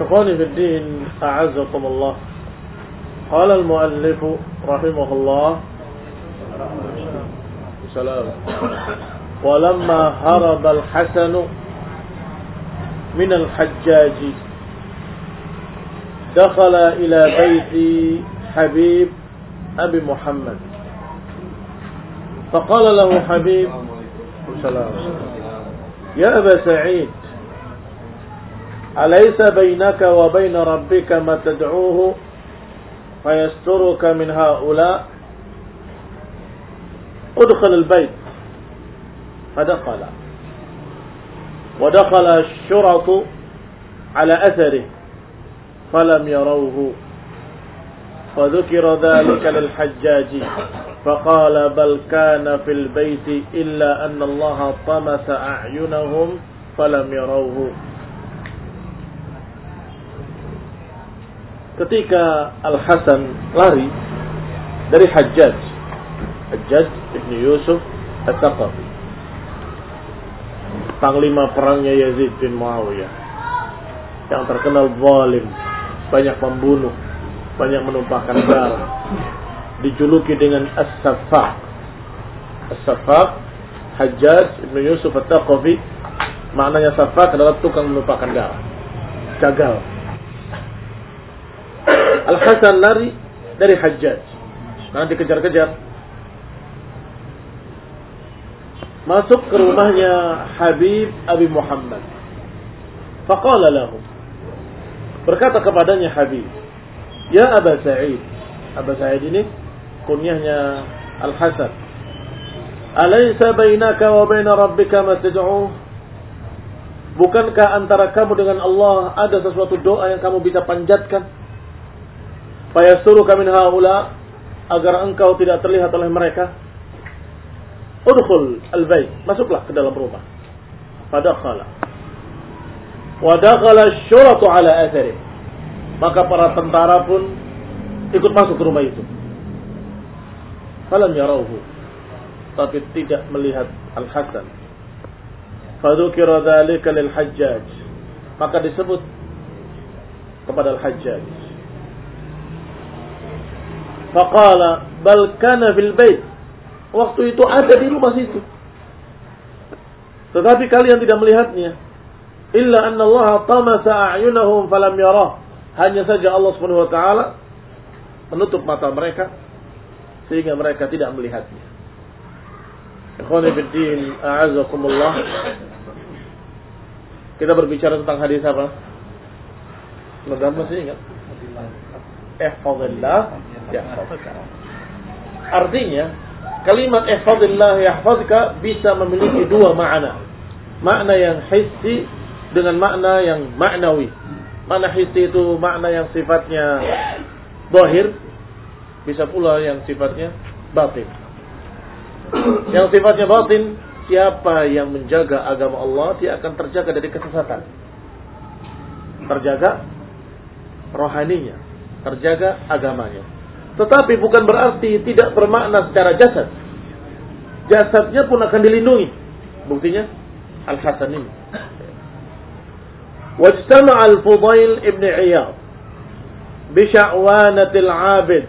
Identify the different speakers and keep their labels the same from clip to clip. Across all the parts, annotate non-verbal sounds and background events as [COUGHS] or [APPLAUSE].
Speaker 1: إخواني في الدين أعزكم الله. قال المؤلف رحمه الله سلام. ولما هرب الحسن من الحجاج دخل إلى بيت حبيب أبي محمد. فقال له حبيب سلام يا أبا سعيد أليس بينك وبين ربك ما تدعوه فيسترك من هؤلاء؟ ادخل البيت. فدخل. ودخل الشرط على أثره فلم يروه. فذكر ذلك للحجاج فقال بل كان في البيت إلا أن الله طمس أعينهم فلم يروه. Ketika Al-Hasan lari dari Hajjaj Hajjaj Ibn Yusuf At-Taqafi panglima perangnya Yazid bin Muawiyah. Yang terkenal zalim banyak membunuh banyak menumpahkan darah. Dijuluki dengan As-Saffaq As-Saffaq Hajjaj Ibn Yusuf At-Taqafi maknanya Saffaq adalah tukang menumpahkan darah. Gagal Al-Hasan lari dari Hajjaj. Karena dikejar-kejar. Masuk ke rumahnya Habib Abi Muhammad. Faqala lahu. Berkata kepadanya Habib. Ya Aba Sa'id. Aba Sa'id ini kunyahnya Al-Hasan. Alaysa bainaka wa baina rabbika ma? Bukankah antara kamu dengan Allah ada sesuatu doa yang kamu bisa panjatkan? Fayasturu min haula agar engkau tidak terlihat oleh mereka. Udkhul al-bait, masuklah ke dalam rumah. Fadakhala. Wa dakhala syuratu ala athari. Maka para tentara pun ikut masuk ke rumah itu. Falam yarauhu. Tapi tidak melihat Al-Hasan. Fadukira dhalika lil Hajjaj. Maka disebut kepada Al-Hajjaj. Faqala bal kana fil bait. Waktu itu ada di rumah situ. Tetapi kalian tidak melihatnya. Illa anna Allah tamasa a'yunahum falam yarah. Hanya saja Allah Subhanahu wa taala menutup mata mereka sehingga mereka tidak melihatnya. Ikhwani fi din, a'azakumullah. Kita berbicara tentang hadis apa? Mudah masih ingat? Ihfazillah yahfazka. Artinya, kalimat ihfazillah yahfazka bisa memiliki dua makna. Makna yang hissi dengan makna yang maknawi. Makna hissi itu makna yang sifatnya zahir, bisa pula yang sifatnya batin. Yang sifatnya batin, siapa yang menjaga agama Allah, dia akan terjaga dari kesesatan. Terjaga rohaninya, terjaga agamanya. Tetapi bukan berarti tidak bermakna secara jasad. Jasadnya pun akan dilindungi. Buktinya Al-Hasan ini. Wajtama al-Fudail ibn Iyad bisya'wanatil 'abid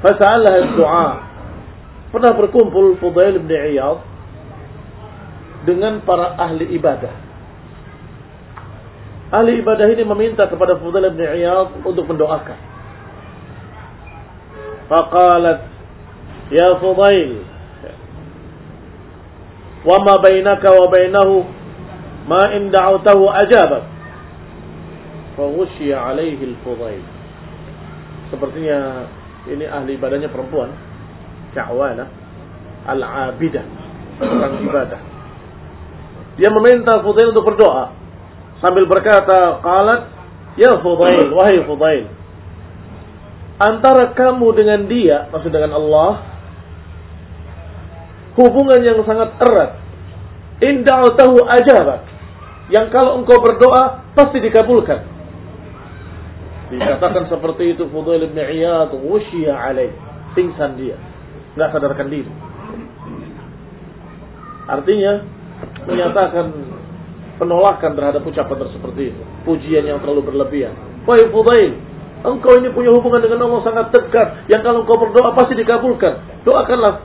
Speaker 1: fas'alaha du'a Pernah berkumpul Fudail ibn Iyad dengan para ahli ibadah. Ahli ibadah ini meminta kepada Fudail ibn Iyad untuk mendoakan. Fudail, wama bainaka wa bainahu ma in da'awtahu ajabak. Fawushiya alaihi al-Fudail. Sepertinya ini ahli ibadahnya perempuan. Sya'wana. Al-abidah. Orang ibadah. Dia meminta Fudail untuk berdoa. Sambil berkata, Qalat, Ya Fudail, wahai Fudail. Antara kamu dengan dia, maksud dengan Allah, hubungan yang sangat erat. Indah tahu ajabak. Yang kalau engkau berdoa, pasti dikabulkan. Dikatakan seperti itu Fudail bin Iyad, wushiya alaih. Pingsan dia. Nggak sadarkan diri. Artinya, menyatakan penolakan terhadap ucapan seperti itu. Pujian yang terlalu berlebihan. Wahai Fudail, engkau ini punya hubungan dengan Allah sangat dekat. Yang kalau engkau berdoa pasti dikabulkan. Doakanlah.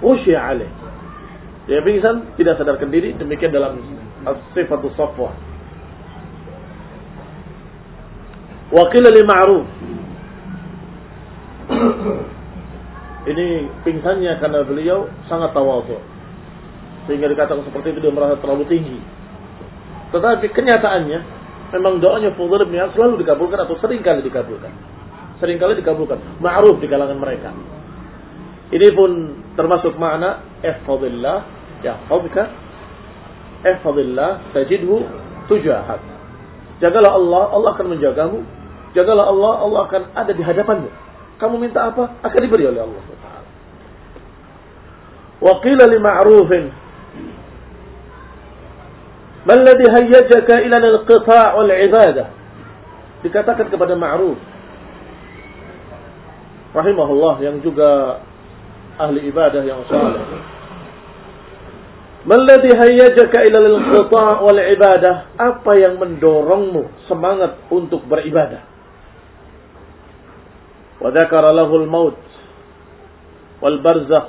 Speaker 1: Usya alaih. Dia pingsan, tidak sadarkan diri. Demikian dalam sifatul safwa. Wakil li ma'ruf. [CLEARS THROAT] Ini pingsannya karena beliau sangat tawadhu. Sehingga dikatakan seperti itu dia merasa terlalu tinggi. Tetapi kenyataannya memang doanya Fudail bin selalu dikabulkan atau sering kali dikabulkan. Sering kali dikabulkan. Ma'ruf di kalangan mereka. Ini pun termasuk makna ihfadillah yahfadka ihfadillah tajidhu tujahak. Jagalah Allah, Allah akan menjagamu. Jagalah Allah, Allah akan ada di hadapanmu. Kamu minta apa? Akan diberi oleh Allah. Wa qila li ma'rufin Maladhi hayyajaka ilan al-qita'ul ibadah. Dikatakan kepada Ma'ruf. Rahimahullah yang juga ahli ibadah yang salih. Maladhi hayyajaka ilan al-qita' wal ibadah? Apa yang mendorongmu semangat untuk beribadah? Wa dzakara maut. wal barzakh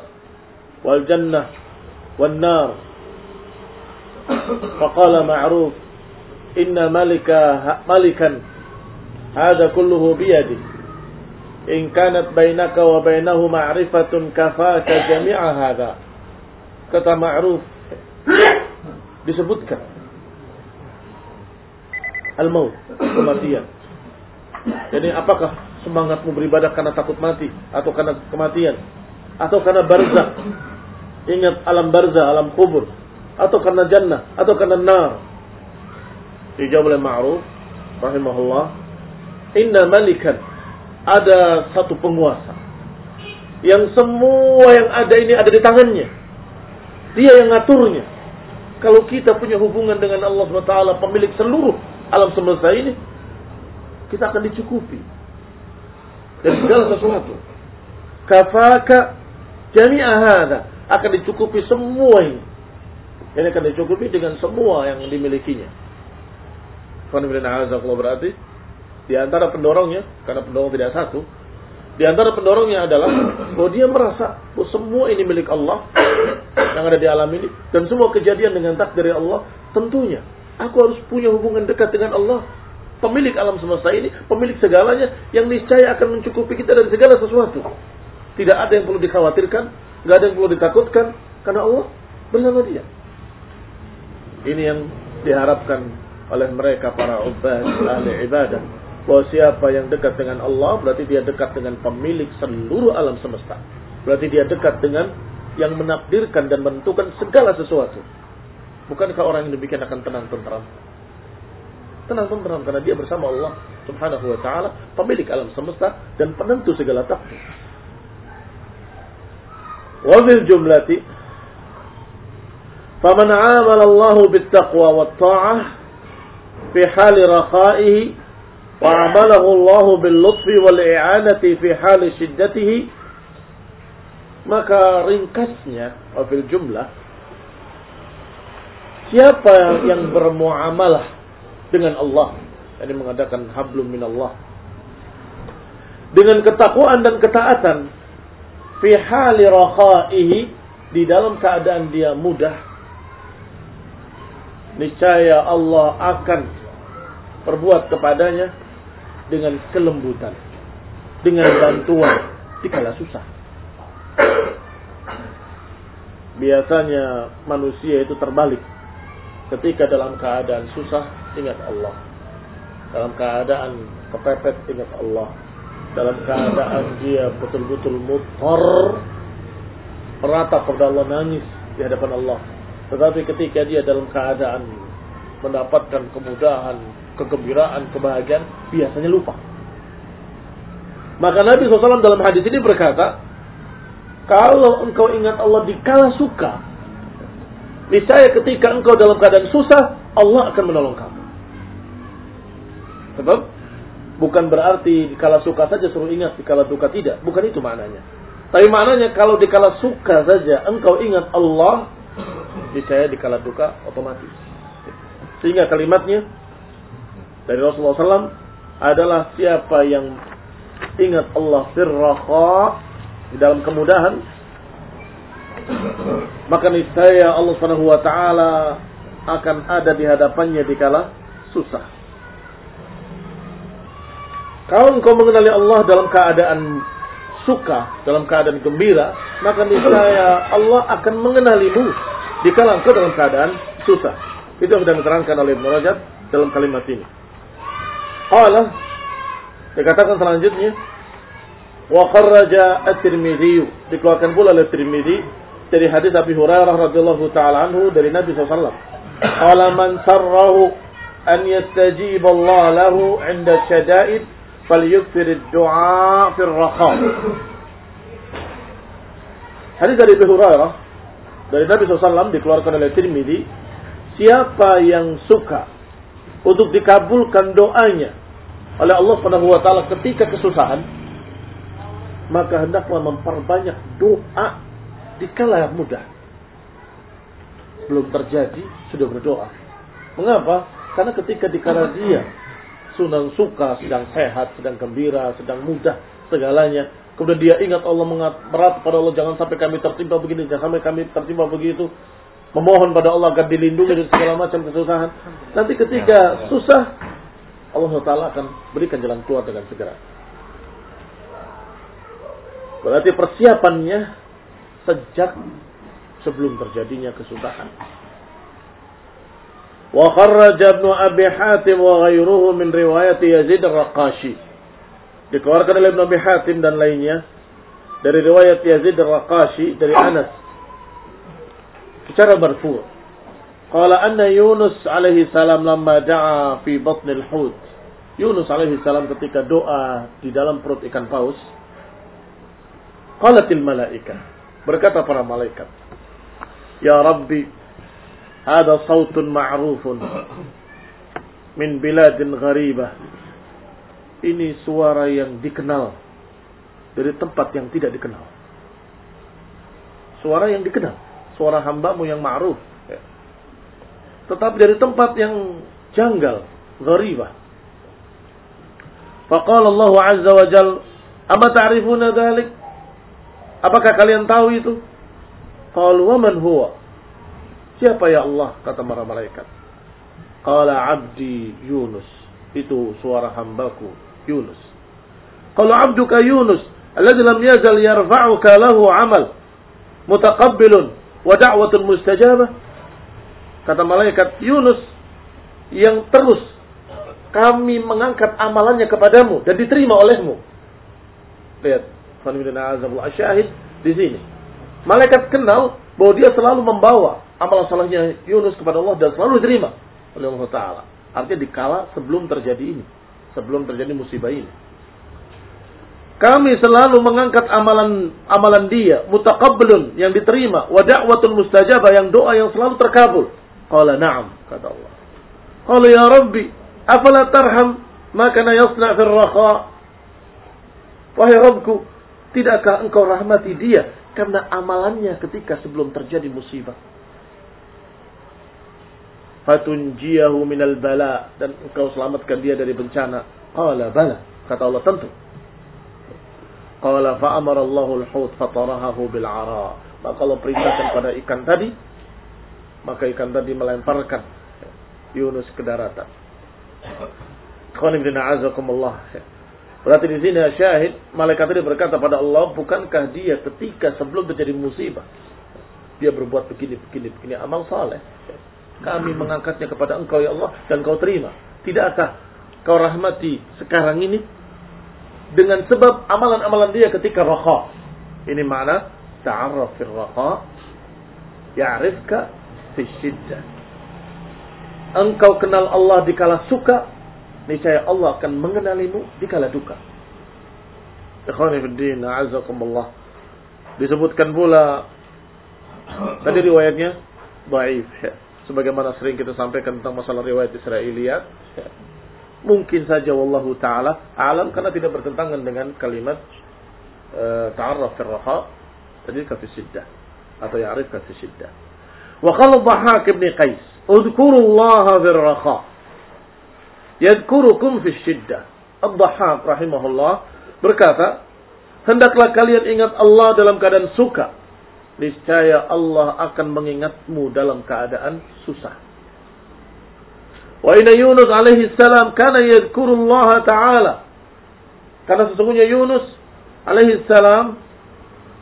Speaker 1: wal jannah wan nar فقال معروف إن ملك ملكا هذا كله بيدي إن كانت بينك وبينه معرفة كفاك جميع هذا kata ma'ruf disebutkan al-maut kematian jadi apakah semangatmu beribadah karena takut mati atau karena kematian atau karena barzah ingat alam barzah alam kubur atau karena jannah atau karena nar. Dijawab oleh ma'ruf rahimahullah inna malikan ada satu penguasa. Yang semua yang ada ini ada di tangannya. Dia yang ngaturnya. Kalau kita punya hubungan dengan Allah SWT pemilik seluruh alam semesta ini kita akan dicukupi. Dan segala sesuatu. Kafaka jami'a hadha akan dicukupi semua ini. Ini akan dicukupi dengan semua yang dimilikinya. Kalau berarti di antara pendorongnya, karena pendorong tidak satu, di antara pendorongnya adalah [COUGHS] bahwa dia merasa bahwa semua ini milik Allah [COUGHS] yang ada di alam ini dan semua kejadian dengan takdir Allah tentunya aku harus punya hubungan dekat dengan Allah pemilik alam semesta ini, pemilik segalanya, yang niscaya akan mencukupi kita dari segala sesuatu. Tidak ada yang perlu dikhawatirkan, nggak ada yang perlu ditakutkan, karena Allah bersama dia. Ini yang diharapkan oleh mereka para ubad, ahli ibadah. Bahwa siapa yang dekat dengan Allah, berarti dia dekat dengan pemilik seluruh alam semesta. Berarti dia dekat dengan yang menakdirkan dan menentukan segala sesuatu. Bukankah orang yang demikian akan tenang tentram? tenang tenang karena dia bersama Allah Subhanahu wa taala, pemilik alam semesta dan penentu segala takdir. Wa bil jumlati faman 'amala Allah bit taqwa wat ta'ah fi hal rakhaihi wa 'amalahu Allah bil lutfi wal i'anati fi hal shiddatihi maka ringkasnya fil jumlah siapa yang bermuamalah dengan Allah. Ini mengadakan hablum minallah. Dengan ketakwaan dan ketaatan fi hali rakhaihi di dalam keadaan dia mudah niscaya Allah akan perbuat kepadanya dengan kelembutan dengan bantuan dikala susah biasanya manusia itu terbalik ketika dalam keadaan susah ingat Allah. Dalam keadaan kepepet ingat Allah. Dalam keadaan dia betul-betul mutar merata kepada Allah nangis di hadapan Allah. Tetapi ketika dia dalam keadaan mendapatkan kemudahan, kegembiraan, kebahagiaan, biasanya lupa. Maka Nabi SAW dalam hadis ini berkata, kalau engkau ingat Allah di kala suka, niscaya ketika engkau dalam keadaan susah, Allah akan menolong kamu. Sebab bukan berarti kala suka saja suruh ingat, kala duka tidak. Bukan itu maknanya. Tapi maknanya kalau di kala suka saja engkau ingat Allah, di saya di kala duka otomatis. Sehingga kalimatnya dari Rasulullah SAW adalah siapa yang ingat Allah firraha di dalam kemudahan maka niscaya Allah Subhanahu wa taala akan ada di hadapannya di kala susah. Kalau engkau mengenali Allah dalam keadaan suka, dalam keadaan gembira, maka niscaya Allah akan mengenalimu di kala engkau dalam keadaan susah. Itu yang sudah diterangkan oleh Ibn Rajab dalam kalimat ini. Allah dikatakan selanjutnya wa kharraja at-Tirmidzi dikeluarkan pula oleh Tirmidzi dari hadis Abi Hurairah radhiyallahu taala anhu dari Nabi SAW. Qala man sarrahu an yastajib Allah lahu 'inda syada'id falyukthir ad-du'a fi ar-raha. Hadis dari Abi Hurairah dari Nabi SAW dikeluarkan oleh Tirmidzi, siapa yang suka untuk dikabulkan doanya oleh Allah Subhanahu wa taala ketika kesusahan, maka hendaklah memperbanyak doa di kala yang mudah. Belum terjadi, sudah berdoa. Mengapa? Karena ketika di kala dia sedang suka, sedang sehat, sedang gembira, sedang mudah segalanya, kemudian dia ingat Allah berat pada Allah jangan sampai kami tertimpa begini, jangan sampai kami tertimpa begitu, memohon pada Allah agar dilindungi dari segala macam kesusahan. Nanti ketika susah, Allah Taala akan berikan jalan keluar dengan segera. Berarti persiapannya sejak sebelum terjadinya kesusahan. Wa kharraja Ibnu Abi Hatim wa ghairuhu min riwayat Yazid Ar-Raqashi. Dikeluarkan oleh Ibnu Abi Hatim dan lainnya dari riwayat Yazid Ar-Raqashi dari Anas secara marfu' Qala anna Yunus alaihi salam lamma da'a fi batnil hut. Yunus alaihi salam ketika doa di dalam perut ikan paus. Qalatil malaika. Berkata para malaikat. Ya Rabbi, ada sautun ma'rufun min biladin gharibah. Ini suara yang dikenal dari tempat yang tidak dikenal. Suara yang dikenal. Suara hambamu yang ma'ruf tetapi dari tempat yang janggal, gharibah. Faqala Allah Azza wa Jal, "Ama ta'rifuna dzalik?" Apakah kalian tahu itu? Qalu wa man huwa? Siapa ya Allah? kata para malaikat. Qala 'abdi Yunus. Itu suara hambaku Yunus. Qala 'abduka Yunus alladhi lam yazal yarfa'uka lahu 'amal mutaqabbilun wa da'watun mustajabah Kata malaikat Yunus yang terus kami mengangkat amalannya kepadamu dan diterima olehmu. Lihat, syahid di sini. Malaikat kenal bahwa dia selalu membawa amalan salahnya Yunus kepada Allah dan selalu diterima oleh Allah Taala. Artinya dikala sebelum terjadi ini, sebelum terjadi musibah ini. Kami selalu mengangkat amalan amalan dia, mutaqabbalun yang diterima, wa da'watun mustajabah yang doa yang selalu terkabul. Qala na'am, kata Allah. Qala ya Rabbi, afala tarham ma kana yasna' fil? Wahai Rabbku, tidakkah engkau rahmati dia karena amalannya ketika sebelum terjadi musibah? Fatunjiyahu minal bala dan engkau selamatkan dia dari bencana. Qala bala, kata Allah tentu. Qala fa'amara Allahu al-hut fatarahahu bil ara. Maka Allah perintahkan pada ikan tadi maka ikan tadi melemparkan Yunus ke daratan. Berarti di sini syahid, malaikat tadi berkata pada Allah, bukankah dia ketika sebelum terjadi musibah, dia berbuat begini, begini, begini, amal saleh. Kami mengangkatnya kepada engkau ya Allah dan kau terima. Tidakkah kau rahmati sekarang ini dengan sebab amalan-amalan dia ketika raha. Ini makna ta'arraf fil raha ya'rifka syiddah. Engkau kenal Allah di kala suka, niscaya Allah akan mengenalimu di kala duka. Ikhwani fiddin, a'azakumullah. Disebutkan pula tadi riwayatnya dhaif. Sebagaimana sering kita sampaikan tentang masalah riwayat Israiliyat. Ya. Mungkin saja wallahu taala alam karena tidak bertentangan dengan kalimat uh, ta'arraf fil raha tadi kafis syiddah atau ya'rif kafis syiddah. Wa qala Dhahak bin Qais. Udkurullaha fil raha. Yadkurukum fis syiddah. Ad-Dhahhak rahimahullah berkata, hendaklah kalian ingat Allah dalam keadaan suka. Niscaya Allah akan mengingatmu dalam keadaan susah. Wa inna Yunus alaihi salam kana yadhkurullaha ta'ala. Karena sesungguhnya Yunus alaihi salam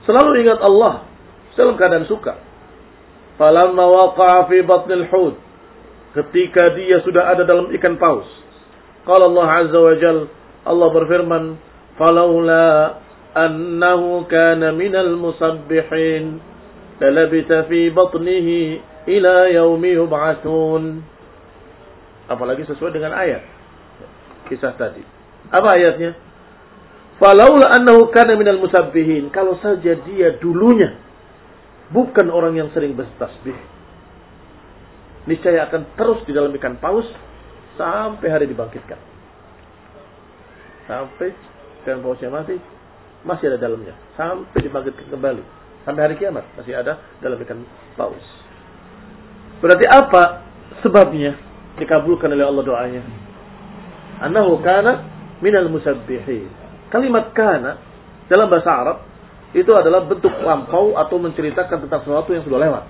Speaker 1: selalu ingat Allah dalam keadaan suka. Falamma waqa'a fi batnil hud. Ketika dia sudah ada dalam ikan paus. Qala Allah azza wa jal, Allah berfirman, "Falaula annahu kana minal musabbihin, lalabita fi batnihi ila yaumi yub'atsun." Apalagi sesuai dengan ayat kisah tadi. Apa ayatnya? Falaula annahu kana minal musabbihin. Kalau saja dia dulunya bukan orang yang sering bertasbih. Niscaya akan terus di dalam ikan paus sampai hari dibangkitkan. Sampai ikan pausnya mati, masih ada dalamnya. Sampai dibangkitkan kembali. Sampai hari kiamat masih ada dalam ikan paus. Berarti apa sebabnya dikabulkan oleh Allah doanya? Annahu kana minal musabbihin. Kalimat kana dalam bahasa Arab itu adalah bentuk lampau atau menceritakan tentang sesuatu yang sudah lewat.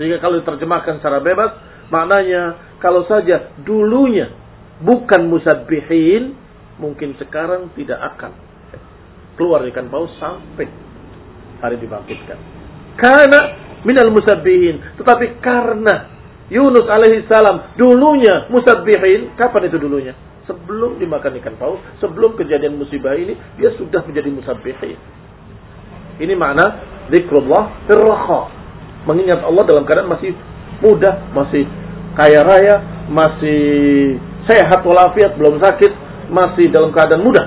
Speaker 1: Sehingga kalau diterjemahkan secara bebas, maknanya kalau saja dulunya bukan musabbihin, mungkin sekarang tidak akan keluar ikan paus sampai hari dibangkitkan. Karena minal musabbihin, tetapi karena Yunus alaihi salam dulunya musabbihin, kapan itu dulunya? Sebelum dimakan ikan paus, sebelum kejadian musibah ini, dia sudah menjadi musabbihin. Ini makna zikrullah firraha. Mengingat Allah dalam keadaan masih muda, masih kaya raya, masih sehat walafiat, belum sakit, masih dalam keadaan muda.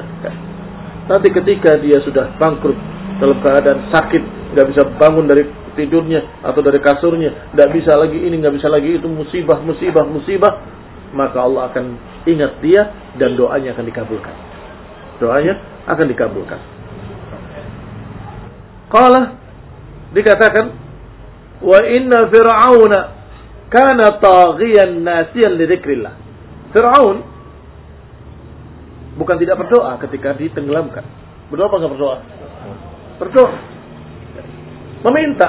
Speaker 1: Nanti ketika dia sudah bangkrut dalam keadaan sakit, nggak bisa bangun dari tidurnya atau dari kasurnya, nggak bisa lagi ini, nggak bisa lagi itu, musibah, musibah, musibah, maka Allah akan ingat dia dan doanya akan dikabulkan. Doanya akan dikabulkan. Qala dikatakan wa inna fir'auna kana taghiyan nasiyan li dzikrillah. Fir'aun bukan tidak berdoa ketika ditenggelamkan. Berdoa apa enggak berdoa? Berdoa. Meminta.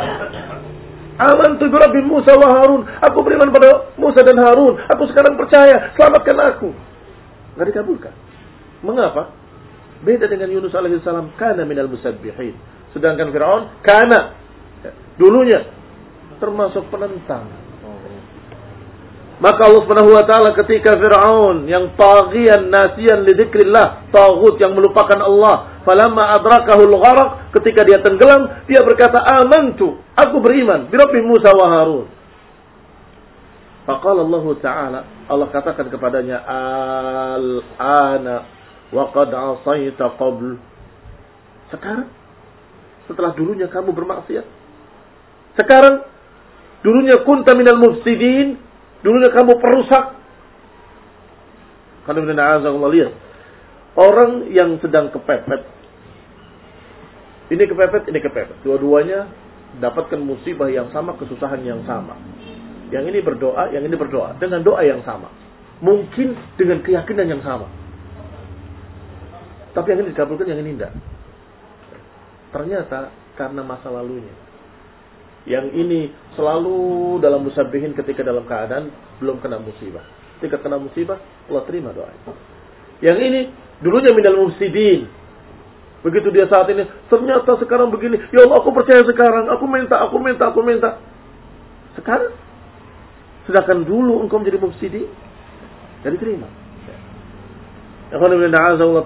Speaker 1: Aman tu Rabbi Musa wa Harun. Aku beriman pada Musa dan Harun. Aku sekarang percaya. Selamatkan aku. Enggak dikabulkan. Mengapa? Beda dengan Yunus alaihissalam. Kana minal musabbihin Sedangkan Firaun karena dulunya termasuk penentang. Maka Allah Subhanahu wa taala ketika Firaun yang taghiyan nasiyan li dzikrillah, tagut yang melupakan Allah, falamma adrakahu al-gharq, ketika dia tenggelam, dia berkata, "Amantu, aku beriman bi Rabbi Musa wa Harun." Faqala Allah Ta'ala, Allah katakan kepadanya, Al-ana wa qad asaita qabl. Sekarang setelah dulunya kamu bermaksiat. Sekarang dulunya kunta minal mufsidin, dulunya kamu perusak. Kalau lihat orang yang sedang kepepet. Ini kepepet, ini kepepet. Dua-duanya dapatkan musibah yang sama, kesusahan yang sama. Yang ini berdoa, yang ini berdoa dengan doa yang sama. Mungkin dengan keyakinan yang sama. Tapi yang ini dikabulkan, yang ini tidak. Ternyata karena masa lalunya. Yang ini selalu dalam musabihin ketika dalam keadaan belum kena musibah. Ketika kena musibah, Allah terima doa. Yang ini dulunya minal mufsidin. Begitu dia saat ini, ternyata sekarang begini. Ya Allah, aku percaya sekarang. Aku minta, aku minta, aku minta. Sekarang, sedangkan dulu engkau menjadi mufsidin, jadi terima.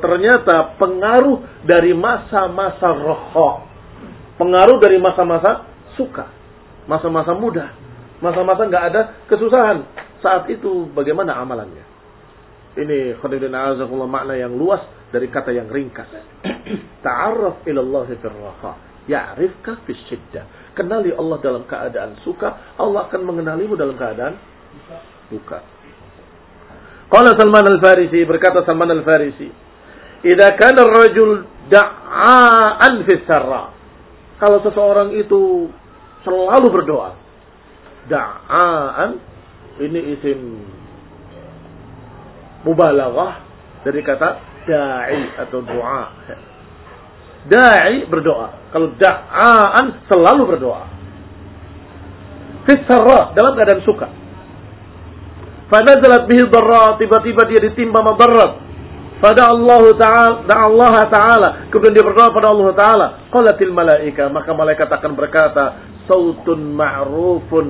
Speaker 1: Ternyata pengaruh dari masa-masa rohok. Pengaruh dari masa-masa suka. Masa-masa muda. Masa-masa nggak ada kesusahan. Saat itu bagaimana amalannya? Ini khadirin azakullah makna yang luas dari kata yang ringkas. [COUGHS] Ta'arraf ilallah fil raha. Ya'rifka fis syiddah. Kenali Allah dalam keadaan suka. Allah akan mengenalimu dalam keadaan duka. Qala Salman Al-Farisi berkata Salman Al-Farisi, "Idza kana ar-rajul da'an fi sarra." Kalau seseorang itu selalu berdoa, da'an Ini isim mubalaghah dari kata da'i atau doa. Da'i berdoa. Kalau da'aan selalu berdoa. Fisarra dalam keadaan suka. Fanazalat bihi darra tiba-tiba dia ditimpa madarat. Pada Allah Ta'ala, Allah Ta'ala. Kemudian dia berdoa pada Allah Ta'ala. Qalatil malaika. Maka malaikat akan berkata, Sautun ma'rufun.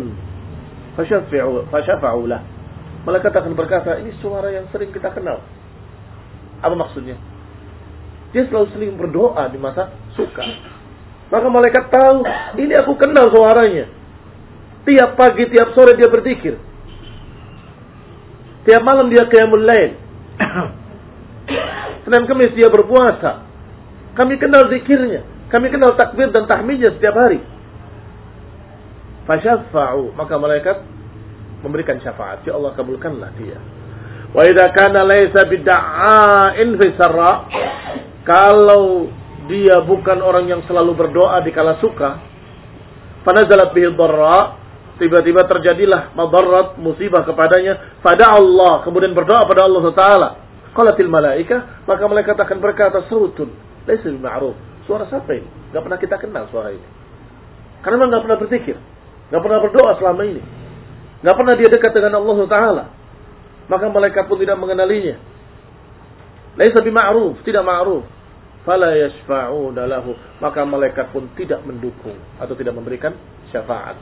Speaker 1: Fashafa'u lah. Malaikat akan berkata, ini suara yang sering kita kenal. Apa maksudnya? Dia selalu sering berdoa di masa suka. Maka malaikat tahu, ini aku kenal suaranya. Tiap pagi, tiap sore dia berzikir. Tiap malam dia qiyamul lain. [COUGHS] Senin Kemis dia berpuasa. Kami kenal zikirnya. Kami kenal takbir dan tahmidnya setiap hari. Fasyafa'u. Maka malaikat memberikan syafaat. Ya Allah kabulkanlah dia. Wa idza kana laisa bid'a'in fi sarra. Kalau dia bukan orang yang selalu berdoa di kala suka, fanazalat bihi dharra, tiba-tiba terjadilah madarat musibah kepadanya pada Allah kemudian berdoa pada Allah taala Qalatil malaika, maka malaikat akan berkata surutun. Laisa ma'ruf. Suara siapa ini? Gak pernah kita kenal suara ini. Karena memang gak pernah berpikir. Gak pernah berdoa selama ini. Gak pernah dia dekat dengan Allah Ta'ala. Maka malaikat pun tidak mengenalinya. Laisa bima'ruf, tidak ma'ruf. Fala yashfa'una lahu. Maka malaikat pun tidak mendukung atau tidak memberikan syafaat.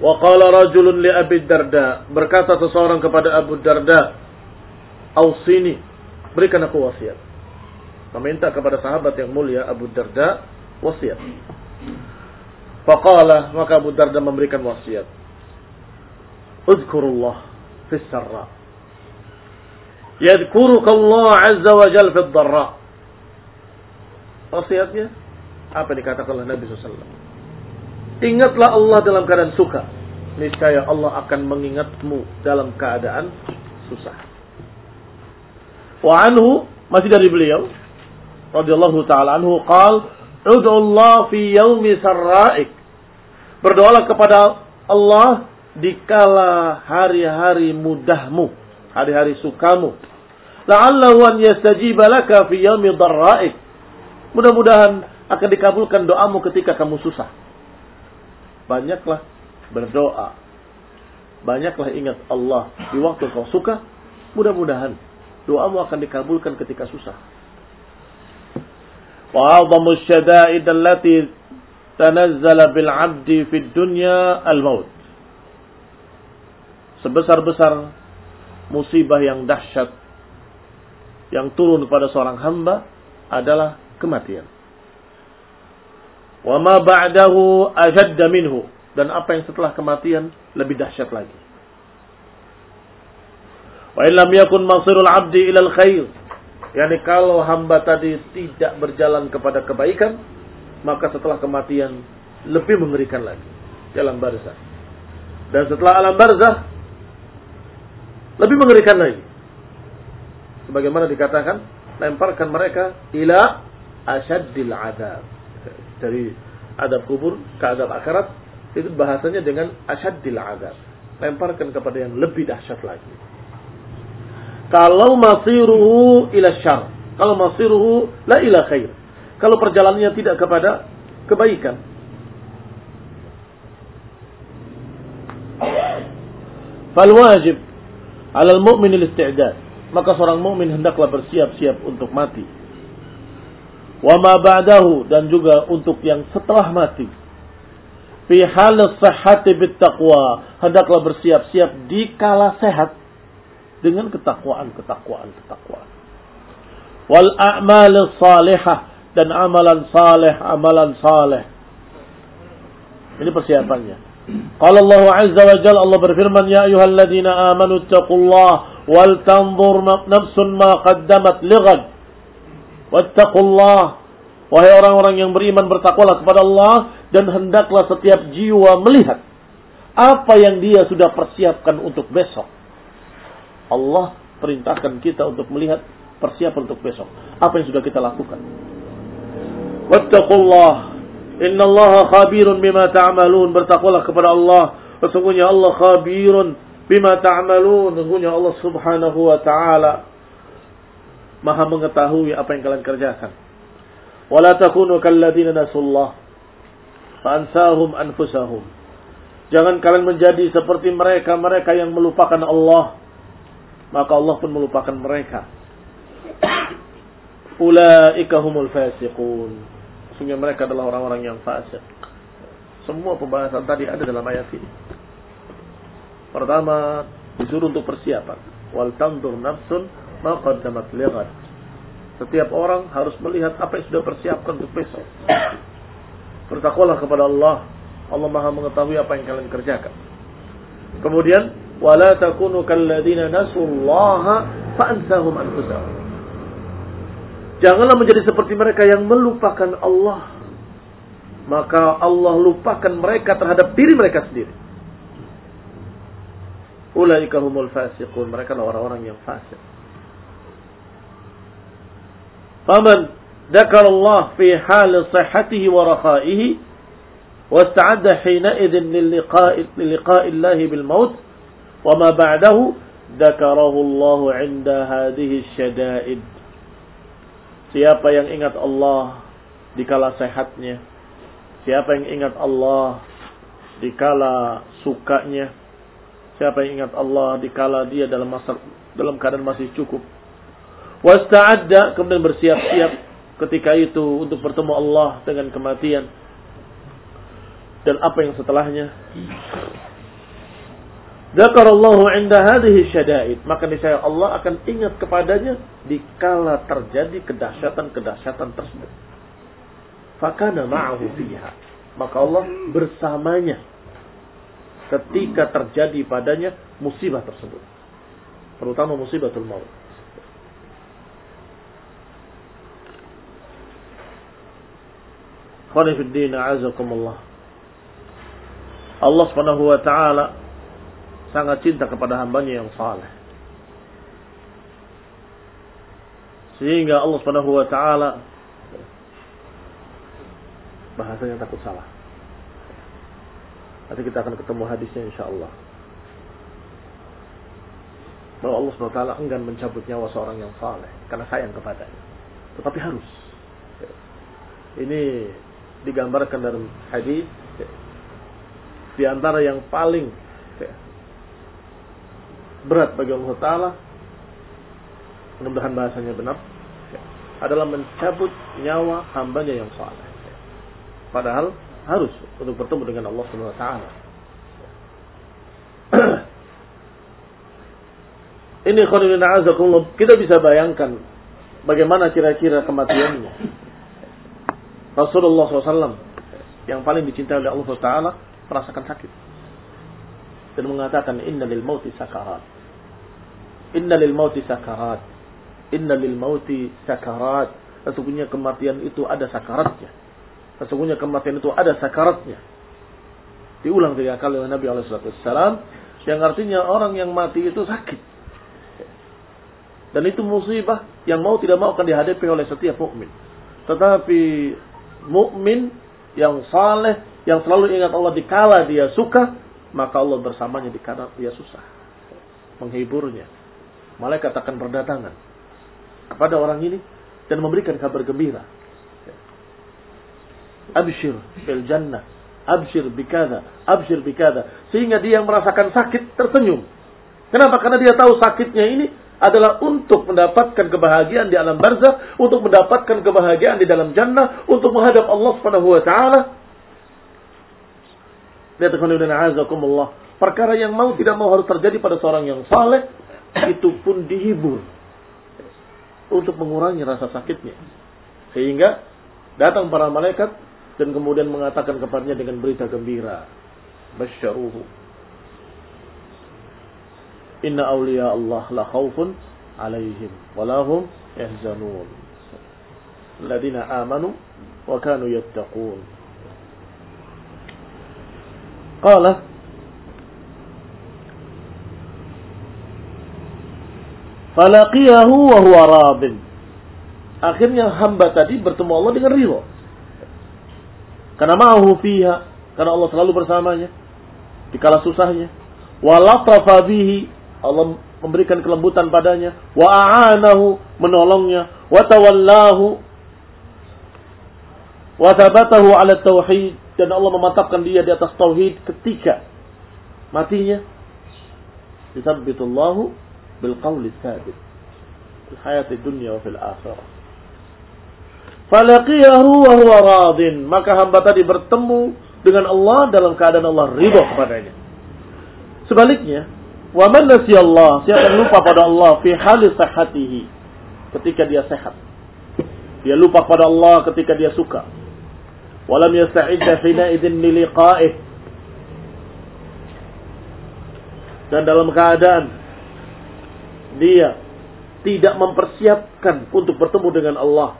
Speaker 1: Wa qala rajulun li Abi Darda, berkata seseorang kepada Abu Darda, "Ausini, berikan aku wasiat." Meminta kepada sahabat yang mulia Abu Darda wasiat. Faqala, maka Abu Darda memberikan wasiat. Uzkurullah fis sarra. Yadhkuruka Allah azza wa jalla fid dharra. Wasiatnya apa dikatakan oleh Nabi SAW? Ingatlah Allah dalam keadaan suka. Niscaya Allah akan mengingatmu dalam keadaan susah. Wa anhu masih dari beliau radhiyallahu taala anhu qal ud'ullah fi yaumi sarra'ik. Berdoalah kepada Allah di kala hari-hari mudahmu, hari-hari sukamu. La'allahu an yastajiba laka fi yaumi dharra'ik. Mudah-mudahan akan dikabulkan doamu ketika kamu susah banyaklah berdoa. Banyaklah ingat Allah di waktu kau suka. Mudah-mudahan doamu akan dikabulkan ketika susah. Syada'id allati tanazzala bil 'abdi fid dunya al-maut. Sebesar-besar musibah yang dahsyat yang turun pada seorang hamba adalah kematian. Wa ma ba'dahu ajadda minhu. Dan apa yang setelah kematian lebih dahsyat lagi. Wa illam yakun masirul abdi ilal khair. Yani kalau hamba tadi tidak berjalan kepada kebaikan, maka setelah kematian lebih mengerikan lagi. Dalam barzah. Dan setelah alam barzah, lebih mengerikan lagi. Sebagaimana dikatakan, lemparkan mereka ila asyaddil adab dari adab kubur ke adab akhirat itu bahasanya dengan asyaddil adab. Lemparkan kepada yang lebih dahsyat lagi. Kalau masiruhu ila syar. Kalau masiruhu la ila khair. Kalau perjalanannya tidak kepada kebaikan. Fal wajib alal mu'min al-isti'dad. Maka seorang mukmin hendaklah bersiap-siap untuk mati wa ma ba'dahu dan juga untuk yang setelah mati. Fi hal sihhati bit taqwa, hendaklah bersiap-siap di kala sehat dengan ketakwaan, ketakwaan, ketakwaan. Wal a'mal salihah dan amalan saleh, amalan saleh. Ini persiapannya. Qala Allah Azza wa Jalla Allah berfirman ya ayyuhalladzina amanu taqullaha wal tanzur nafsun ma qaddamat lighad Wattaqullah. Wahai orang-orang yang beriman bertakwalah kepada Allah dan hendaklah setiap jiwa melihat apa yang dia sudah persiapkan untuk besok. Allah perintahkan kita untuk melihat persiapan untuk besok. Apa yang sudah kita lakukan. Wattaqullah. Inna Allah khabirun bima ta'malun. Bertakwalah kepada Allah. Sesungguhnya Allah khabirun bima ta'malun. Sesungguhnya Allah subhanahu wa ta'ala maha mengetahui apa yang kalian kerjakan. Wala takunu kalladina nasullah. Fa'ansahum anfusahum. Jangan kalian menjadi seperti mereka-mereka yang melupakan Allah. Maka Allah pun melupakan mereka. [COUGHS] Ulaika humul fasiqun. Sehingga mereka adalah orang-orang yang fasik. Semua pembahasan tadi ada dalam ayat ini. Pertama, disuruh untuk persiapan. Wal tandur nafsun ma qaddamat lighat. Setiap orang harus melihat apa yang sudah persiapkan untuk besok. [COUGHS] Bertakwalah kepada Allah Allah Maha mengetahui apa yang kalian kerjakan. Kemudian wala takunu kalladzina nasullaha fa'ansahum anfusahum. Janganlah menjadi seperti mereka yang melupakan Allah. Maka Allah lupakan mereka terhadap diri mereka sendiri. Ulaika humul fasiqun. Mereka adalah orang-orang yang fasik. Faman ذكر الله في حال صحته ورخائه واستعد حينئذ للقاء, للقاء الله بالموت وما بعده ذكره الله عند هذه الشدائد Siapa yang ingat Allah di kala sehatnya? Siapa yang ingat Allah di kala sukanya? Siapa yang ingat Allah di kala dia dalam masa dalam keadaan masih cukup? Wasta'adda kemudian bersiap-siap ketika itu untuk bertemu Allah dengan kematian dan apa yang setelahnya. Zakarallahu inda hadhihi syada'id. Maka niscaya Allah akan ingat kepadanya dikala terjadi kedahsyatan-kedahsyatan tersebut. Fakana ma'ahu fiha. Maka Allah bersamanya ketika terjadi padanya musibah tersebut. Terutama musibatul maut. Khonifuddin a'azakumullah. Allah Subhanahu wa taala sangat cinta kepada hambanya yang saleh. Sehingga Allah Subhanahu wa taala bahasanya takut salah. Nanti kita akan ketemu hadisnya insyaallah. Bahwa Allah Subhanahu wa taala enggan mencabut nyawa seorang yang saleh karena sayang kepadanya. Tetapi harus. Ini digambarkan dalam hadis di antara yang paling berat bagi Allah Ta'ala. Mudah-mudahan bahasanya benar. Adalah mencabut nyawa hambanya yang saleh. Padahal harus untuk bertemu dengan Allah Subhanahu wa taala. [CLEARS THROAT] Ini khairin azakumullah kita bisa bayangkan bagaimana kira-kira kematiannya. Rasulullah SAW yang paling dicintai oleh Allah Taala merasakan sakit. Dan mengatakan inna lil mauti sakarat. Inna lil mauti sakarat. Inna lil mauti sakarat. Sesungguhnya kematian itu ada sakaratnya. Sesungguhnya kematian itu ada sakaratnya. Diulang tiga kali oleh Nabi Alaihissalam. Yang artinya orang yang mati itu sakit. Dan itu musibah yang mau tidak mau akan dihadapi oleh setiap mukmin. Tetapi mukmin yang saleh yang selalu ingat Allah dikala dia suka, maka Allah bersamanya dikala dia susah. Menghiburnya. Malaikat akan berdatangan kepada orang ini dan memberikan kabar gembira. Abshir fil jannah. Abshir bikada. Abshir bikada. Sehingga dia merasakan sakit tersenyum. Kenapa? Karena dia tahu sakitnya ini adalah untuk mendapatkan kebahagiaan di alam barzah, untuk mendapatkan kebahagiaan di dalam jannah, untuk menghadap Allah Subhanahu wa taala Perkara yang mau tidak mau harus terjadi pada seorang yang saleh itu pun dihibur untuk mengurangi rasa sakitnya. Sehingga datang para malaikat dan kemudian mengatakan kepadanya dengan berita gembira. Basyaruhu. Inna awliya Allah la khawfun alaihim walahum yahzanun. Alladina amanu wa kanu yattaqun. Qala Falaqiyahu wa huwa radin. Akhirnya hamba tadi bertemu Allah dengan ridho. Karena ma'ahu fiha. Karena Allah selalu bersamanya. Di kala susahnya. Wa latafa bihi. Allah memberikan kelembutan padanya. Wa a'anahu. Menolongnya. Wa tawallahu. Wa thabatahu ala tauhid. Dan Allah memantapkan dia di atas tauhid ketika matinya. Disabbitullahu bil qawli thabit. Di hayat dunia wa fil akhirah. Falaqiyahu wa huwa radin. Maka hamba tadi bertemu dengan Allah dalam keadaan Allah ridho kepadanya. Sebaliknya, wa man Allah, siapa yang lupa pada Allah fi hali sihhatihi ketika dia sehat. Dia lupa pada Allah ketika dia suka. Yasta'idda hina idzin liqa'ih. Dan dalam keadaan dia tidak mempersiapkan untuk bertemu dengan Allah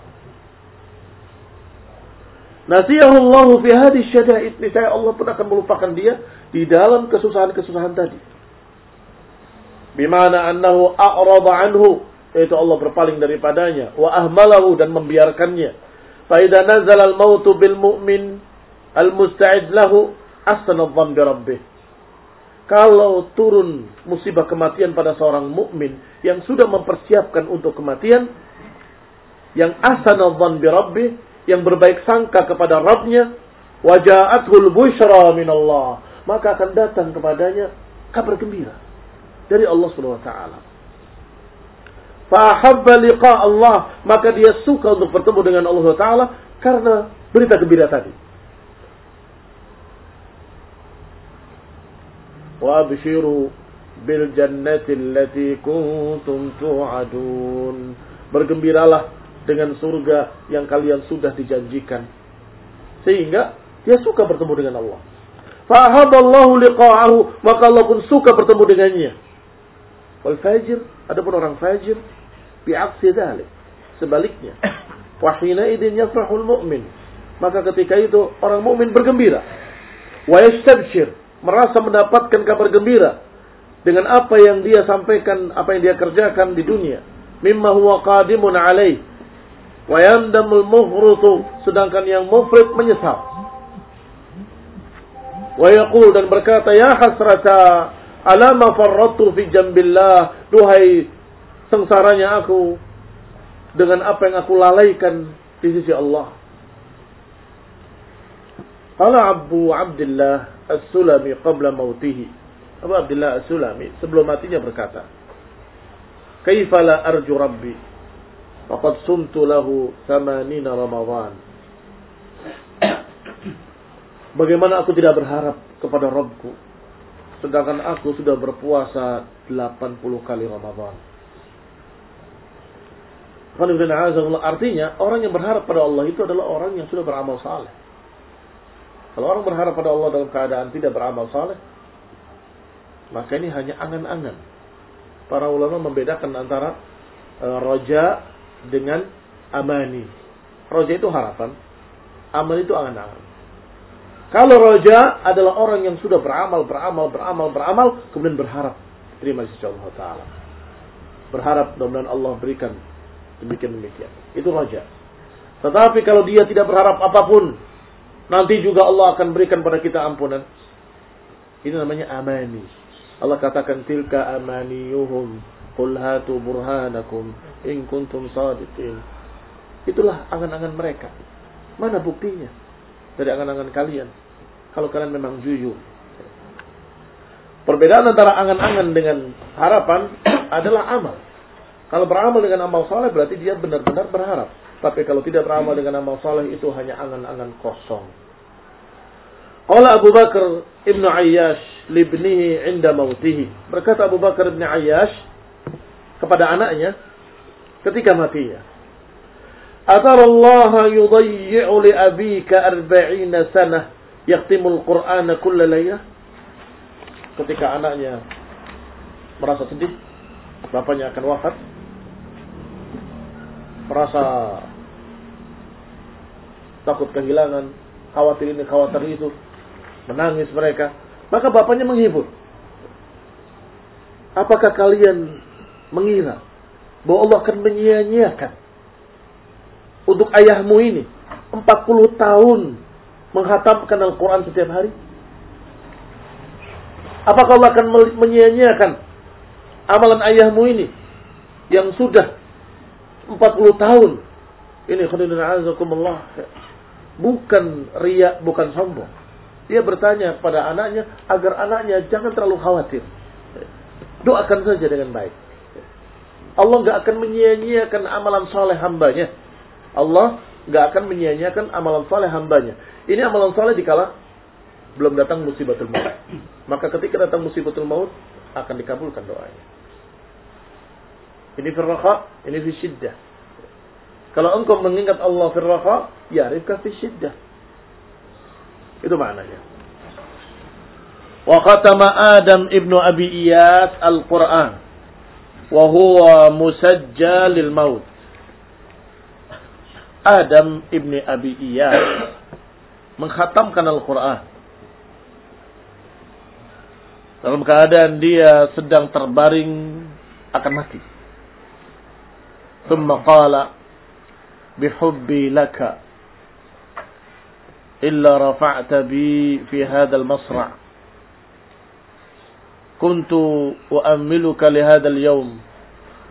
Speaker 1: Nasihullahu fi hadis syada'id. Niscaya Allah pun akan melupakan dia di dalam kesusahan-kesusahan tadi. Bimana annahu a'rada anhu. Yaitu Allah berpaling daripadanya. Wa ahmalahu dan membiarkannya. Nazal al-mautu bil mu'min al-musta'id lahu asanadhan bi rabbih. Kalau turun musibah kematian pada seorang mukmin yang sudah mempersiapkan untuk kematian, yang asanadhan bi rabbih, yang berbaik sangka kepada Rabbnya, waja'athul bushra minallah. Maka akan datang kepadanya kabar gembira dari Allah Subhanahu wa taala. Fahabba liqa Allah, maka dia suka untuk bertemu dengan Allah taala karena berita gembira tadi. Wa abshiru bil jannati allati kuntum tu'adun. Bergembiralah dengan surga yang kalian sudah dijanjikan. Sehingga dia suka bertemu dengan Allah. Fahaballahu liqa'ahu, maka Allah pun suka bertemu dengannya. Wal fajir, adapun orang fajir, bi'aksi dhalik. Sebaliknya. Wahina idin yafrahul mu'min. Maka ketika itu orang mukmin bergembira. Wa yastabshir, merasa mendapatkan kabar gembira dengan apa yang dia sampaikan, apa yang dia kerjakan di dunia. Mimma huwa qadimun alaih Wayandamul muhrutu. Sedangkan yang mufrid menyesal. Wayaqul dan berkata, Ya hasrata alama farratu fi jambillah. Duhai sengsaranya aku dengan apa yang aku lalaikan di sisi Allah. Qala Abu Abdullah As-Sulami qabla mautihi. Abu Abdullah As-Sulami sebelum matinya berkata, Kaifala arju Rabbi Faqad sumtu lahu samanina Ramadan. Bagaimana aku tidak berharap kepada Rabbku sedangkan aku sudah berpuasa 80 kali Ramadan. Artinya orang yang berharap pada Allah itu adalah orang yang sudah beramal saleh. Kalau orang berharap pada Allah dalam keadaan tidak beramal saleh, maka ini hanya angan-angan. Para ulama membedakan antara uh, roja dengan amani. Roja itu harapan, amal itu angan-angan. Kalau roja adalah orang yang sudah beramal, beramal, beramal, beramal, kemudian berharap terima sisi Allah Taala. Berharap mudah Allah berikan demikian demikian. Itu roja. Tetapi kalau dia tidak berharap apa pun, nanti juga Allah akan berikan pada kita ampunan. Ini namanya amani. Allah katakan tilka amaniyuhum Qul hatu burhanakum in kuntum sadiqin. Itulah angan-angan mereka. Mana buktinya? Dari angan-angan kalian. Kalau kalian memang jujur. Perbedaan antara angan-angan dengan harapan [CLEARS THROAT] adalah amal. Kalau beramal dengan amal soleh berarti dia benar-benar berharap. Tapi kalau tidak beramal dengan amal soleh itu hanya angan-angan kosong. Qala Abu Bakar Ibnu Ayyash libnihi inda mautihi. Berkata Abu Bakar Ibnu Ayyash kepada anaknya ketika matinya. Atar Allah yudayyi'u li abika arba'ina sanah yaktimul Qur'ana kulla laylah. Ketika anaknya merasa sedih, bapaknya akan wafat, merasa takut kehilangan, khawatir ini, khawatir itu, menangis mereka, maka bapaknya menghibur. Apakah kalian mengira bahwa Allah akan menyia-nyiakan untuk ayahmu ini 40 tahun menghatamkan Al-Quran setiap hari? Apakah Allah akan menyia-nyiakan amalan ayahmu ini yang sudah 40 tahun? Ini khairullahi azakumullah. Bukan riak, bukan sombong. Dia bertanya kepada anaknya agar anaknya jangan terlalu khawatir. Doakan saja dengan baik. Allah nggak akan menyia-nyiakan amalan soleh hambanya. Allah nggak akan menyia-nyiakan amalan soleh hambanya. Ini amalan soleh dikala belum datang musibatul maut. Maka ketika datang musibatul maut akan dikabulkan doanya. Ini firraha, ini fi syiddah. Kalau engkau mengingat Allah firraha, ya rifka fi syiddah. Itu maknanya. Wa khatama Adam ibnu Abi Iyas al-Quran. Wa huwa musajjalil maut. Adam ibni Abi Iyas menghatamkan Al-Quran. Dalam keadaan dia sedang terbaring akan mati. ثم قال بحبي لك إلا رفعت بي في هذا المصرع كنت أؤملك لهذا اليوم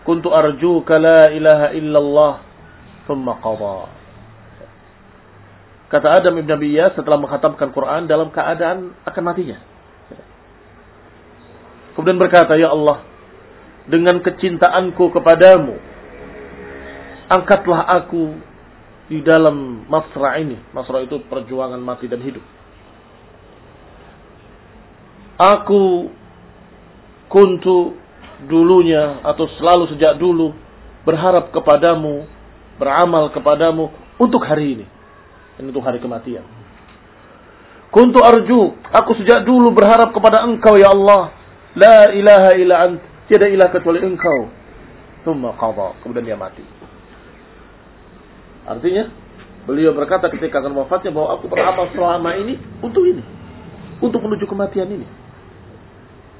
Speaker 1: كنت أرجوك لا إله إلا الله ثم قضى Kata Adam Ibn Abiyah setelah menghatamkan Quran dalam keadaan akan matinya. Kemudian berkata, Ya Allah, dengan kecintaanku kepadamu, angkatlah aku di dalam masra ini. Masra itu perjuangan mati dan hidup. Aku kuntu dulunya atau selalu sejak dulu berharap kepadamu, beramal kepadamu untuk hari ini ini untuk hari kematian. Kuntu arju, aku sejak dulu berharap kepada engkau ya Allah. La ilaha illa ant, tiada ilah kecuali engkau. Thumma qadha, kemudian dia mati. Artinya, beliau berkata ketika akan wafatnya bahwa aku beramal selama ini untuk ini. Untuk menuju kematian ini.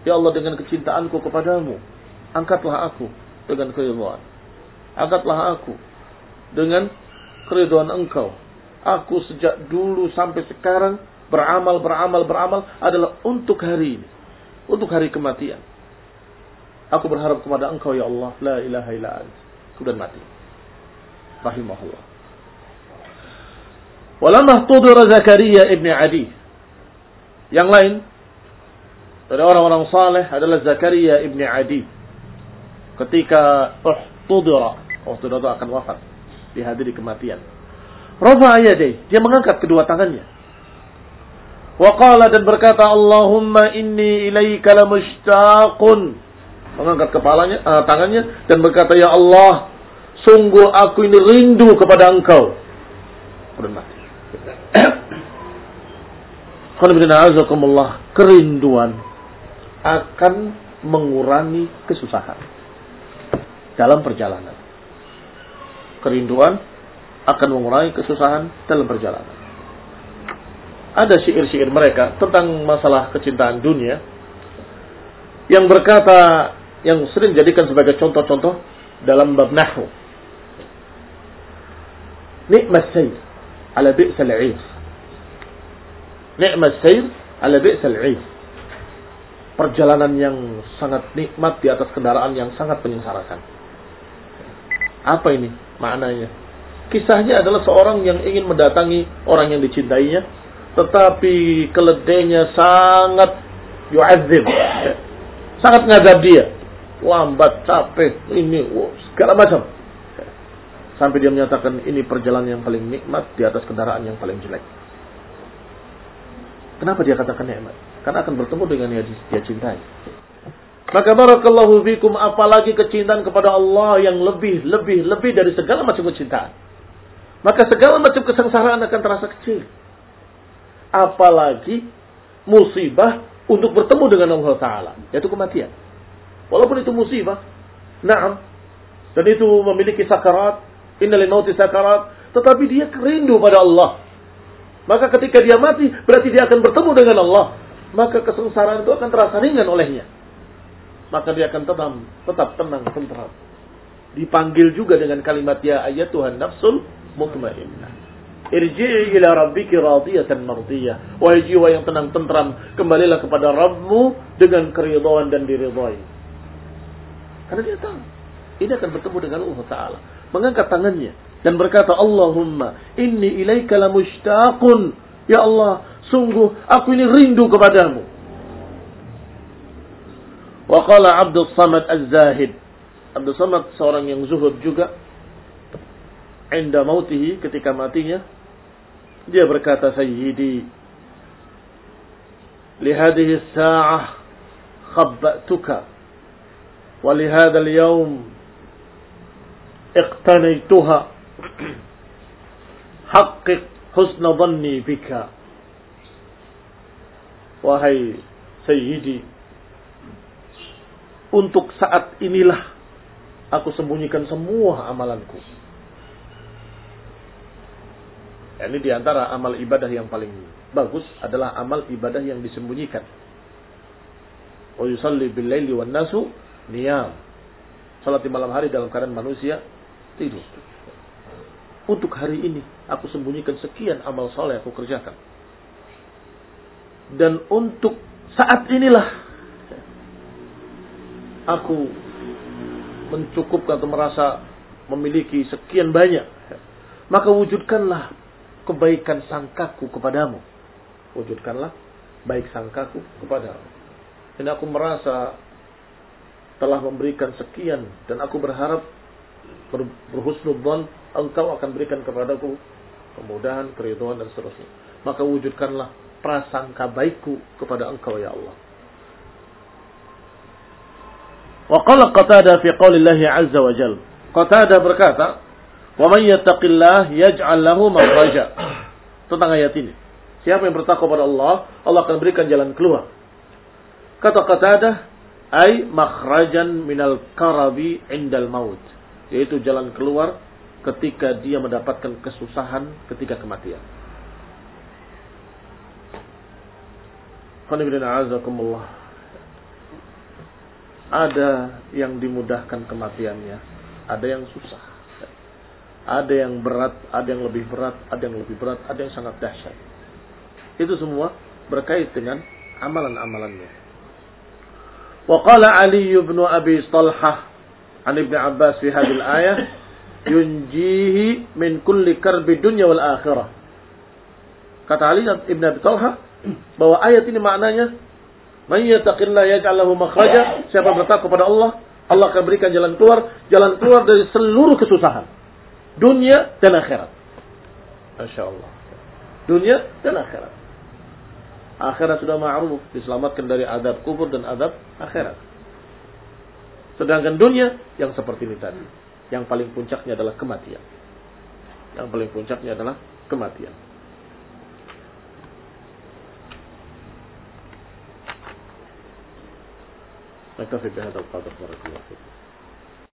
Speaker 1: Ya Allah dengan kecintaanku kepadamu, angkatlah aku dengan keridhaan. Angkatlah aku dengan keridhaan engkau Aku sejak dulu sampai sekarang beramal, beramal, beramal adalah untuk hari ini. Untuk hari kematian. Aku berharap kepada engkau ya Allah. La ilaha illa ant. Kemudian mati. Rahimahullah. Walamah tudura Zakaria ibn Adi. Yang lain. Dari orang-orang saleh adalah Zakaria ibn Adi. Ketika uhtudura. Uhtudura itu akan wafat. Dihadiri kematian Rafa yadai. Dia mengangkat kedua tangannya. Waqala dan berkata Allahumma inni ilaika lamushtaqun. Mengangkat kepalanya, uh, tangannya dan berkata ya Allah, sungguh aku ini rindu kepada Engkau. Mati. Kerinduan akan mengurangi kesusahan dalam perjalanan. Kerinduan akan mengurangi kesusahan dalam perjalanan. Ada syair-syair mereka tentang masalah kecintaan dunia yang berkata yang sering dijadikan sebagai contoh-contoh dalam bab nahwu. Nikmat sayr ala bi'sal 'is. Nikmat sayr ala bi'sal 'is. Perjalanan yang sangat nikmat di atas kendaraan yang sangat menyengsarakan. Apa ini maknanya? Kisahnya adalah seorang yang ingin mendatangi orang yang dicintainya, tetapi keledainya sangat yu'adzim. Sangat ngadab dia. Lambat, capek, ini, segala macam. Sampai dia menyatakan ini perjalanan yang paling nikmat di atas kendaraan yang paling jelek. Kenapa dia katakan nikmat? Karena akan bertemu dengan yang dia cintai. Maka barakallahu fikum apalagi kecintaan kepada Allah yang lebih, lebih, lebih dari segala macam kecintaan. Maka segala macam kesengsaraan akan terasa kecil. Apalagi musibah untuk bertemu dengan Allah Ta'ala. Yaitu kematian. Walaupun itu musibah. Naam. Dan itu memiliki sakarat. Innalil mauti sakarat. Tetapi dia rindu pada Allah. Maka ketika dia mati, berarti dia akan bertemu dengan Allah. Maka kesengsaraan itu akan terasa ringan olehnya. Maka dia akan tetap, tetap tenang, tentram. Dipanggil juga dengan kalimat ya ayat Tuhan nafsul mutmainnah. Irji'i ila rabbiki radiyatan mardiyah. Wahai jiwa yang tenang tentram, kembalilah kepada Rabbmu dengan keridhaan dan diridhai. Karena dia tahu ini akan bertemu dengan Allah Taala. Mengangkat tangannya dan berkata, Allahumma inni ilaika lamushtaqun. Ya Allah, sungguh aku ini rindu kepadamu. Wa qala Abdul Samad Az-Zahid. Abdul Samad seorang yang zuhud juga. Inda mautihi ketika matinya dia berkata, Sayyidi, lihadihi sa'ah khabba'tuka, wa lihada al-yawm iqtanaytuha, haqqik husna dhanni bika. Wahai Sayyidi, untuk saat inilah aku sembunyikan semua amalanku ini di antara amal ibadah yang paling bagus adalah amal ibadah yang disembunyikan. Wa yusalli bil laili wan nasu niyam. Salat di malam hari dalam keadaan manusia tidur. Untuk hari ini aku sembunyikan sekian amal soleh aku kerjakan. Dan untuk saat inilah aku mencukupkan atau merasa memiliki sekian banyak. Maka wujudkanlah kebaikan sangkaku kepadamu. Wujudkanlah baik sangkaku kepadamu. Dan aku merasa telah memberikan sekian dan aku berharap ber, berhusnudzon engkau akan berikan kepadaku kemudahan, keriduan dan seterusnya. Maka wujudkanlah prasangka baikku kepada engkau ya Allah. Wa qala Qatada fi qaulillahi azza wa jalla. Qatada berkata, Wa may yattaqillah yaj'al lahu makhraja. Tentang ayat ini. Siapa yang bertakwa pada Allah, Allah akan berikan jalan keluar. Kata Qatadah, ay makhrajan minal karabi indal maut. Yaitu jalan keluar ketika dia mendapatkan kesusahan ketika kematian. Ada yang dimudahkan kematiannya, ada yang susah. Ada yang berat, ada yang lebih berat, ada yang lebih berat, ada yang sangat dahsyat. Itu semua berkait dengan amalan-amalannya. Wa qala Ali bin Abi Talhah an Ibn Abbas fi hadhihi al-ayah yunjihi min kulli karbi dunya wal akhirah. Kata Ali bin Abi Talha bahwa ayat ini maknanya Man yattaqillah yaj'al lahu makhraja. Siapa bertakwa kepada Allah, Allah akan berikan jalan keluar, jalan keluar dari seluruh kesusahan dunia dan akhirat. Masya Allah. Dunia dan akhirat. Akhirat sudah ma'ruf, diselamatkan dari adab kubur dan adab akhirat. Sedangkan dunia yang seperti ini tadi yang paling puncaknya adalah kematian. Yang paling puncaknya adalah kematian. Naktafi bihadal qadar barakallahu